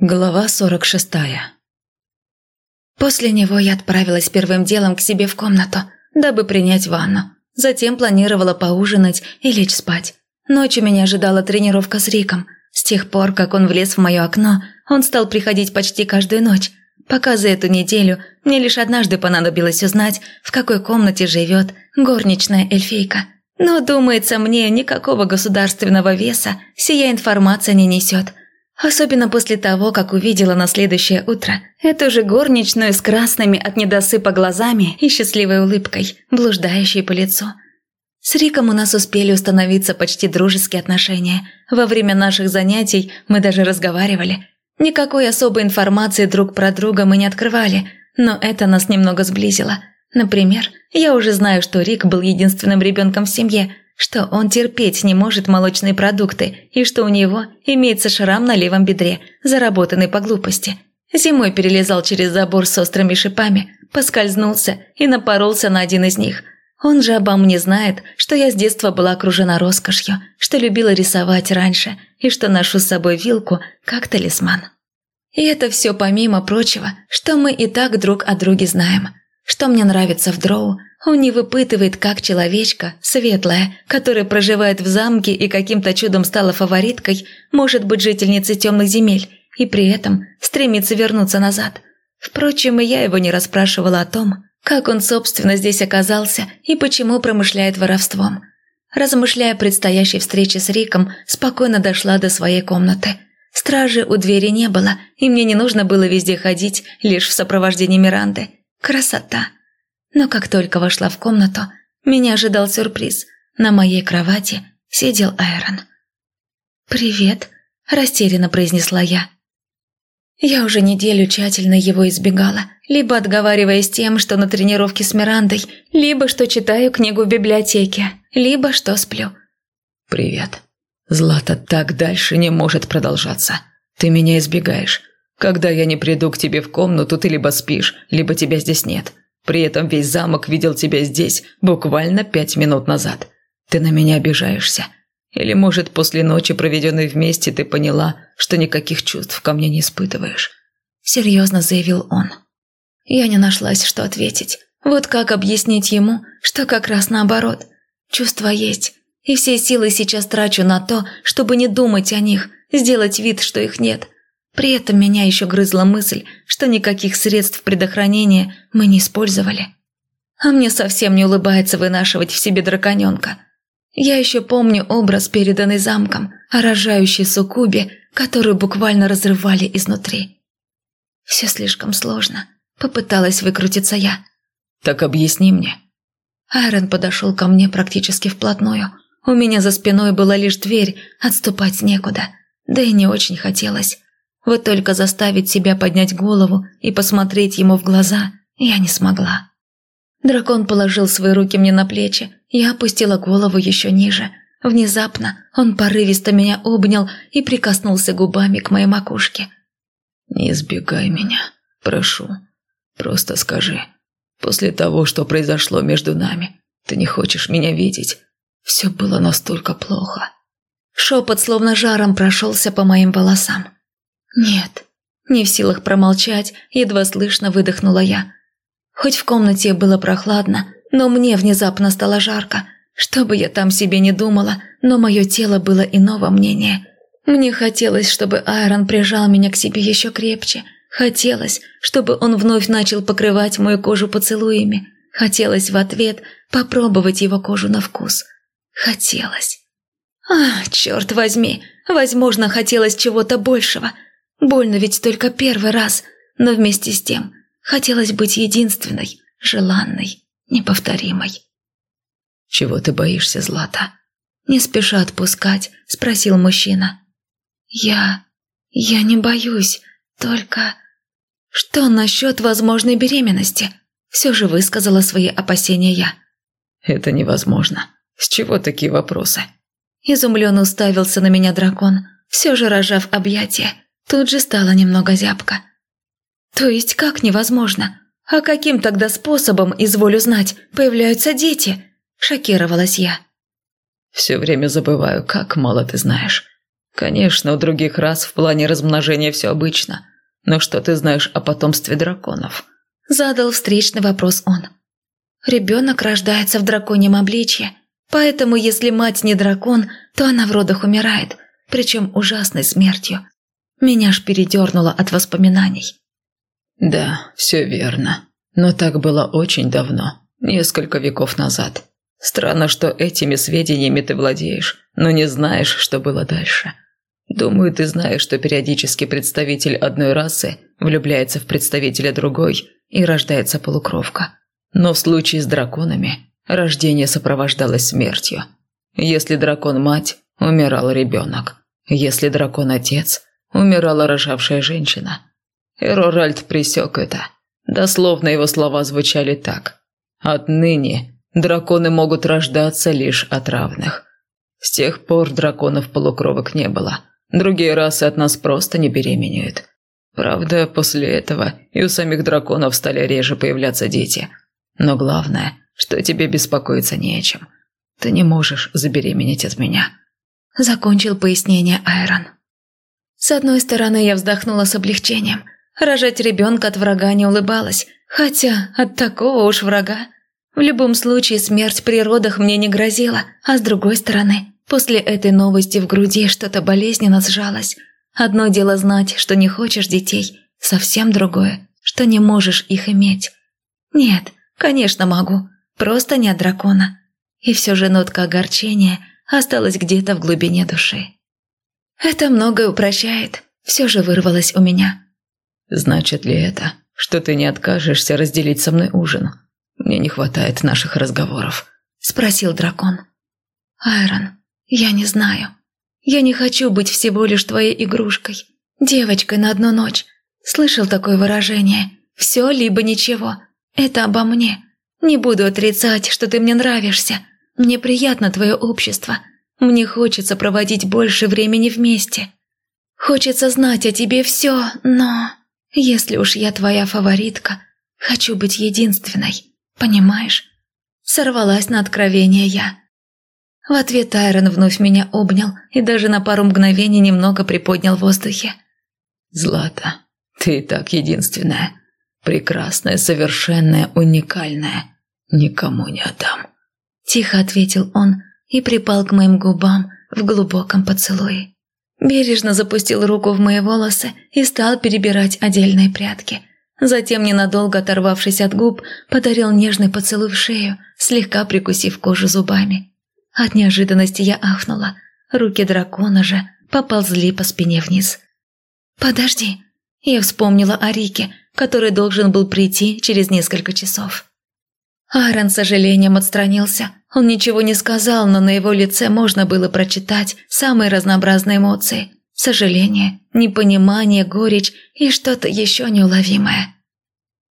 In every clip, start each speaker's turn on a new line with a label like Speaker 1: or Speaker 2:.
Speaker 1: Глава 46 После него я отправилась первым делом к себе в комнату, дабы принять ванну. Затем планировала поужинать и лечь спать. Ночью меня ожидала тренировка с Риком. С тех пор, как он влез в мое окно, он стал приходить почти каждую ночь. Пока за эту неделю мне лишь однажды понадобилось узнать, в какой комнате живет горничная эльфийка. Но, думается мне, никакого государственного веса сия информация не несет – Особенно после того, как увидела на следующее утро эту же горничную с красными от недосыпа глазами и счастливой улыбкой, блуждающей по лицу. С Риком у нас успели установиться почти дружеские отношения. Во время наших занятий мы даже разговаривали. Никакой особой информации друг про друга мы не открывали, но это нас немного сблизило. Например, я уже знаю, что Рик был единственным ребенком в семье – что он терпеть не может молочные продукты и что у него имеется шрам на левом бедре, заработанный по глупости. Зимой перелезал через забор с острыми шипами, поскользнулся и напоролся на один из них. Он же обо мне знает, что я с детства была окружена роскошью, что любила рисовать раньше и что ношу с собой вилку как талисман. И это все помимо прочего, что мы и так друг о друге знаем. Что мне нравится в дроу, он не выпытывает, как человечка, светлая, которая проживает в замке и каким-то чудом стала фавориткой, может быть жительницей темных земель, и при этом стремится вернуться назад. Впрочем, и я его не расспрашивала о том, как он, собственно, здесь оказался и почему промышляет воровством. Размышляя о предстоящей встрече с Риком, спокойно дошла до своей комнаты. Стражи у двери не было, и мне не нужно было везде ходить, лишь в сопровождении Миранды. Красота! Но как только вошла в комнату, меня ожидал сюрприз. На моей кровати сидел Айрон. «Привет», – растерянно произнесла я. Я уже неделю тщательно его избегала, либо отговариваясь тем, что на тренировке с Мирандой, либо что читаю книгу в библиотеке, либо что сплю.
Speaker 2: «Привет. Злата, так дальше не может продолжаться. Ты меня избегаешь. Когда я не приду к тебе в комнату, ты либо спишь, либо тебя здесь нет. При этом весь замок видел тебя здесь буквально пять минут назад. Ты на меня обижаешься. Или, может, после ночи, проведенной вместе, ты поняла, что никаких чувств ко мне не испытываешь?»
Speaker 1: Серьезно заявил он. Я не нашлась, что ответить. Вот как объяснить ему, что как раз наоборот. Чувства есть, и все силы сейчас трачу на то, чтобы не думать о них, сделать вид, что их нет – при этом меня еще грызла мысль, что никаких средств предохранения мы не использовали. А мне совсем не улыбается вынашивать в себе драконенка. Я еще помню образ, переданный замком, о рожающей суккубе, которую буквально разрывали изнутри. Все слишком сложно. Попыталась выкрутиться я.
Speaker 2: «Так объясни мне».
Speaker 1: Айрон подошел ко мне практически вплотную. У меня за спиной была лишь дверь, отступать некуда. Да и не очень хотелось. Вот только заставить себя поднять голову и посмотреть ему в глаза я не смогла. Дракон положил свои руки мне на плечи, я опустила голову еще ниже. Внезапно он порывисто меня обнял и прикоснулся губами к моей макушке.
Speaker 2: «Не избегай меня, прошу. Просто скажи, после того, что произошло между нами, ты не хочешь меня видеть? Все было настолько плохо».
Speaker 1: Шепот словно жаром прошелся по моим волосам. «Нет». Не в силах промолчать, едва слышно выдохнула я. Хоть в комнате было прохладно, но мне внезапно стало жарко. Что бы я там себе не думала, но мое тело было иного мнения. Мне хотелось, чтобы Айрон прижал меня к себе еще крепче. Хотелось, чтобы он вновь начал покрывать мою кожу поцелуями. Хотелось в ответ попробовать его кожу на вкус. Хотелось. А, черт возьми, возможно, хотелось чего-то большего – Больно ведь только первый раз, но вместе с тем хотелось быть единственной, желанной, неповторимой.
Speaker 2: «Чего ты боишься, Злата?»
Speaker 1: Не спеша отпускать, спросил мужчина. «Я... я не боюсь, только...» «Что насчет возможной беременности?» Все же высказала свои опасения я.
Speaker 2: «Это невозможно. С чего такие вопросы?»
Speaker 1: Изумленно уставился на меня дракон, все же рожав объятия. Тут же стало немного зябко. «То есть как невозможно? А каким тогда способом, изволю знать, появляются дети?» – шокировалась я.
Speaker 2: «Все время забываю, как мало ты знаешь. Конечно, у других рас в плане размножения все обычно. Но что ты знаешь о потомстве драконов?
Speaker 1: Задал встречный вопрос он. Ребенок рождается в драконьем обличье, поэтому если мать не дракон, то она в родах умирает, причем ужасной смертью. Меня ж передернуло от воспоминаний.
Speaker 2: Да, все верно. Но так было очень давно, несколько веков назад. Странно, что этими сведениями ты владеешь, но не знаешь, что было дальше. Думаю, ты знаешь, что периодически представитель одной расы влюбляется в представителя другой и рождается полукровка. Но в случае с драконами рождение сопровождалось смертью. Если дракон мать, умирал ребенок. Если дракон отец, умирала рожавшая женщина. Эроральд присек это. Дословно его слова звучали так. «Отныне драконы могут рождаться лишь от равных». С тех пор драконов-полукровок не было. Другие расы от нас просто не беременеют. Правда, после этого и у самих драконов стали реже появляться дети. Но главное, что тебе беспокоиться не о чем. Ты не можешь забеременеть от меня.
Speaker 1: Закончил пояснение Айрон. С одной стороны, я вздохнула с облегчением. Рожать ребенка от врага не улыбалась, хотя от такого уж врага. В любом случае, смерть при родах мне не грозила, а с другой стороны, после этой новости в груди что-то болезненно сжалось. Одно дело знать, что не хочешь детей, совсем другое, что не можешь их иметь. Нет, конечно могу, просто не от дракона. И все же нотка огорчения осталась где-то в глубине души. Это многое упрощает, все же вырвалось у меня.
Speaker 2: «Значит ли это, что ты не откажешься разделить со мной ужин? Мне не хватает наших разговоров», – спросил дракон.
Speaker 1: «Айрон, я не знаю. Я не хочу быть всего лишь твоей игрушкой, девочкой на одну ночь. Слышал такое выражение «все либо ничего». Это обо мне. Не буду отрицать, что ты мне нравишься. Мне приятно твое общество. Мне хочется проводить больше времени вместе. Хочется знать о тебе все, но... Если уж я твоя фаворитка, хочу быть единственной, понимаешь? Сорвалась на откровение я. В ответ Айрон вновь меня обнял и даже на пару мгновений немного приподнял в воздухе.
Speaker 2: «Злата, ты так единственная. Прекрасная, совершенная, уникальная. Никому не отдам».
Speaker 1: Тихо ответил он и припал к моим губам в глубоком поцелуе. Бережно запустил руку в мои волосы и стал перебирать отдельные прядки. Затем, ненадолго оторвавшись от губ, подарил нежный поцелуй в шею, слегка прикусив кожу зубами. От неожиданности я ахнула. Руки дракона же поползли по спине вниз. «Подожди!» Я вспомнила о Рике, который должен был прийти через несколько часов. Аарон с сожалением отстранился. Он ничего не сказал, но на его лице можно было прочитать самые разнообразные эмоции. Сожаление, непонимание, горечь и что-то еще неуловимое.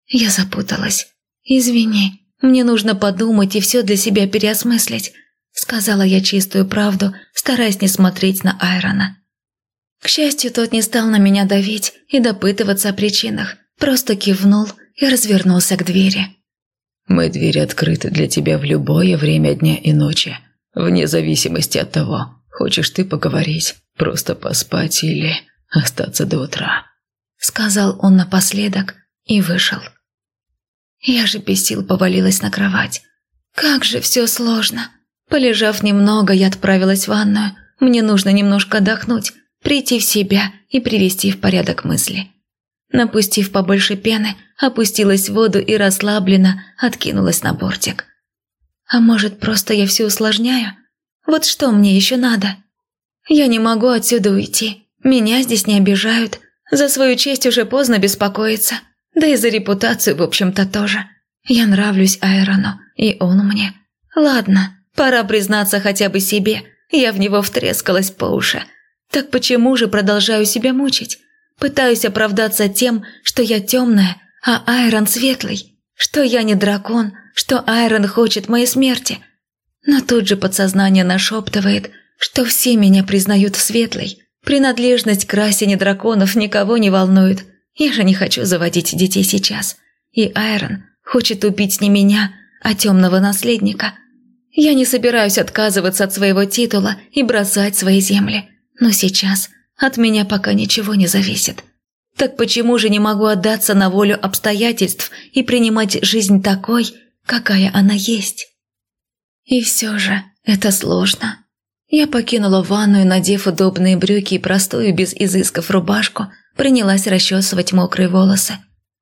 Speaker 1: Я запуталась. «Извини, мне нужно подумать и все для себя переосмыслить», сказала я чистую правду, стараясь не смотреть на Айрона. К счастью, тот не стал на меня давить и допытываться о причинах, просто кивнул и развернулся к двери.
Speaker 2: Мы двери открыты для тебя в любое время дня и ночи, вне зависимости от того, хочешь ты поговорить, просто поспать или остаться до утра», —
Speaker 1: сказал он напоследок и вышел. Я же без сил повалилась на кровать. Как же все сложно. Полежав немного, я отправилась в ванную. Мне нужно немножко отдохнуть, прийти в себя и привести в порядок мысли. Напустив побольше пены, опустилась в воду и расслабленно откинулась на бортик. А может, просто я все усложняю? Вот что мне еще надо? Я не могу отсюда уйти. Меня здесь не обижают. За свою честь уже поздно беспокоиться. Да и за репутацию, в общем-то, тоже. Я нравлюсь Айрону, и он мне. Ладно, пора признаться хотя бы себе. Я в него втрескалась по уши. Так почему же продолжаю себя мучить? Пытаюсь оправдаться тем, что я темная, а Айрон светлый, что я не дракон, что Айрон хочет моей смерти. Но тут же подсознание нашептывает, что все меня признают светлой. Принадлежность к расе не драконов никого не волнует. Я же не хочу заводить детей сейчас. И Айрон хочет убить не меня, а темного наследника. Я не собираюсь отказываться от своего титула и бросать свои земли. Но сейчас от меня пока ничего не зависит. Так почему же не могу отдаться на волю обстоятельств и принимать жизнь такой, какая она есть? И все же это сложно. Я покинула ванную, надев удобные брюки и простую, без изысков, рубашку, принялась расчесывать мокрые волосы.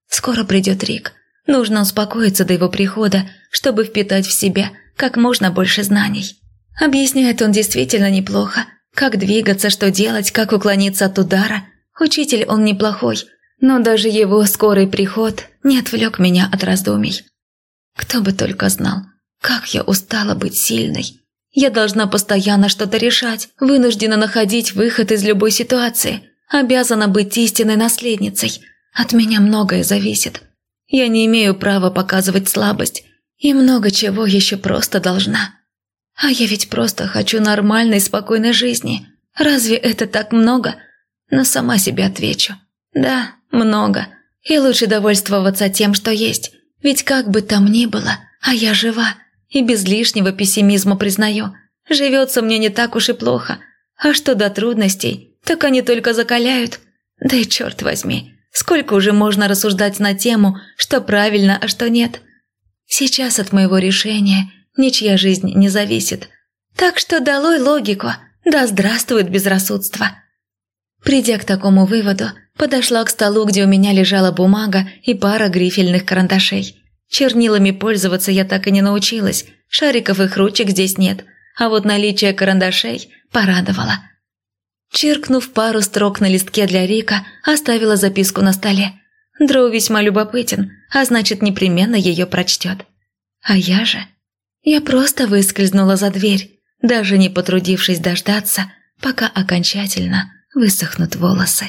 Speaker 1: Скоро придет Рик. Нужно успокоиться до его прихода, чтобы впитать в себя как можно больше знаний. Объясняет он действительно неплохо, как двигаться, что делать, как уклониться от удара. Учитель он неплохой, но даже его скорый приход не отвлек меня от раздумий. Кто бы только знал, как я устала быть сильной. Я должна постоянно что-то решать, вынуждена находить выход из любой ситуации, обязана быть истинной наследницей. От меня многое зависит. Я не имею права показывать слабость, и много чего еще просто должна. А я ведь просто хочу нормальной, спокойной жизни. Разве это так много? Но сама себе отвечу. Да, много. И лучше довольствоваться тем, что есть. Ведь как бы там ни было, а я жива. И без лишнего пессимизма признаю. Живется мне не так уж и плохо. А что до трудностей, так они только закаляют. Да и черт возьми, сколько уже можно рассуждать на тему, что правильно, а что нет. Сейчас от моего решения – ничья жизнь не зависит. Так что долой логику, да здравствует безрассудство. Придя к такому выводу, подошла к столу, где у меня лежала бумага и пара грифельных карандашей. Чернилами пользоваться я так и не научилась, шариков и ручек здесь нет, а вот наличие карандашей порадовало. Чиркнув пару строк на листке для Рика, оставила записку на столе. Дроу весьма любопытен, а значит, непременно ее прочтет. А я же я просто выскользнула за дверь, даже не потрудившись дождаться, пока окончательно высохнут волосы.